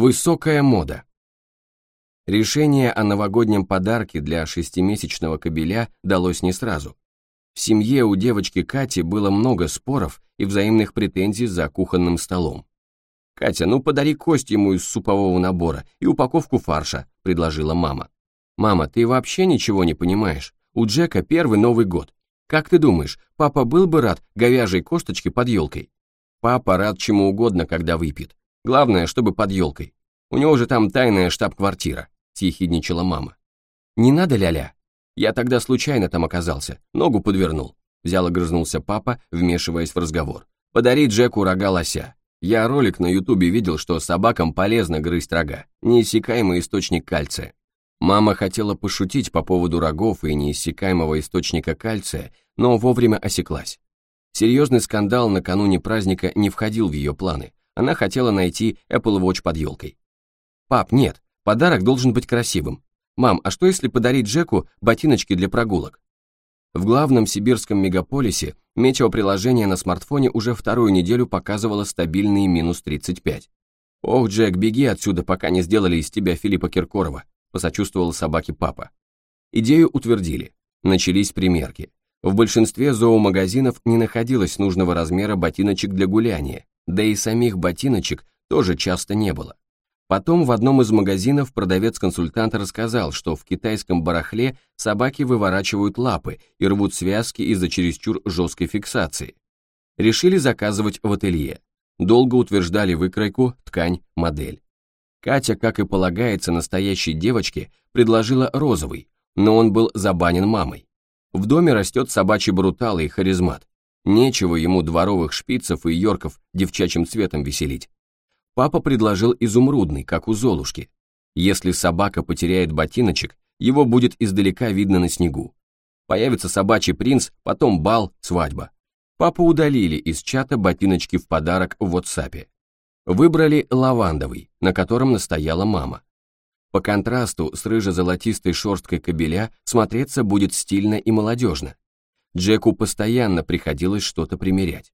Высокая мода. Решение о новогоднем подарке для шестимесячного кобеля далось не сразу. В семье у девочки Кати было много споров и взаимных претензий за кухонным столом. «Катя, ну подари кость ему из супового набора и упаковку фарша», — предложила мама. «Мама, ты вообще ничего не понимаешь. У Джека первый Новый год. Как ты думаешь, папа был бы рад говяжьей косточке под елкой?» «Папа рад чему угодно, когда выпьет. Главное, чтобы под елкой. У него же там тайная штаб-квартира», — съехидничала мама. «Не надо, ля-ля. Я тогда случайно там оказался, ногу подвернул». Взял и грызнулся папа, вмешиваясь в разговор. «Подари Джеку рога лося. Я ролик на ютубе видел, что собакам полезно грызть рога, неиссякаемый источник кальция. Мама хотела пошутить по поводу рогов и неиссякаемого источника кальция, но вовремя осеклась. Серьезный скандал накануне праздника не входил в ее планы. Она хотела найти Apple Watch под елкой. «Пап, нет, подарок должен быть красивым. Мам, а что если подарить Джеку ботиночки для прогулок?» В главном сибирском мегаполисе метеоприложение на смартфоне уже вторую неделю показывало стабильные минус 35. «Ох, Джек, беги отсюда, пока не сделали из тебя Филиппа Киркорова», посочувствовал собаке папа. Идею утвердили. Начались примерки. В большинстве зоомагазинов не находилось нужного размера ботиночек для гуляния, да и самих ботиночек тоже часто не было. Потом в одном из магазинов продавец-консультант рассказал, что в китайском барахле собаки выворачивают лапы и рвут связки из-за чересчур жесткой фиксации. Решили заказывать в ателье. Долго утверждали выкройку, ткань, модель. Катя, как и полагается настоящей девочке, предложила розовый, но он был забанен мамой. В доме растет собачий брутал и харизмат. Нечего ему дворовых шпицев и йорков девчачьим цветом веселить. Папа предложил изумрудный, как у Золушки. Если собака потеряет ботиночек, его будет издалека видно на снегу. Появится собачий принц, потом бал, свадьба. Папу удалили из чата ботиночки в подарок в WhatsApp. Выбрали лавандовый, на котором настояла мама. По контрасту с рыже-золотистой шерсткой кобеля смотреться будет стильно и молодежно. Джеку постоянно приходилось что-то примерять.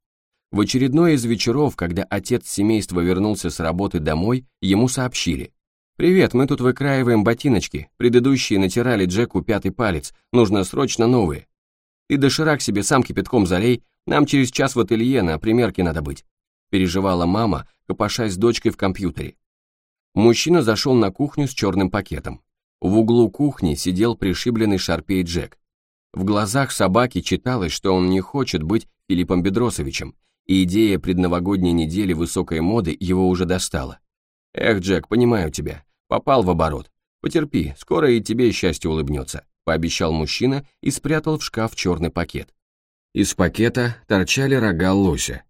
В очередной из вечеров, когда отец семейства вернулся с работы домой, ему сообщили. «Привет, мы тут выкраиваем ботиночки, предыдущие натирали Джеку пятый палец, нужно срочно новые. Ты доширак себе сам кипятком залей, нам через час в ателье на примерке надо быть», переживала мама, копошась с дочкой в компьютере. Мужчина зашел на кухню с черным пакетом. В углу кухни сидел пришибленный шарпей Джек. В глазах собаки читалось, что он не хочет быть Филиппом Бедросовичем, и идея предновогодней недели высокой моды его уже достала. «Эх, Джек, понимаю тебя. Попал в оборот. Потерпи, скоро и тебе счастье улыбнется», пообещал мужчина и спрятал в шкаф черный пакет. Из пакета торчали рога лося.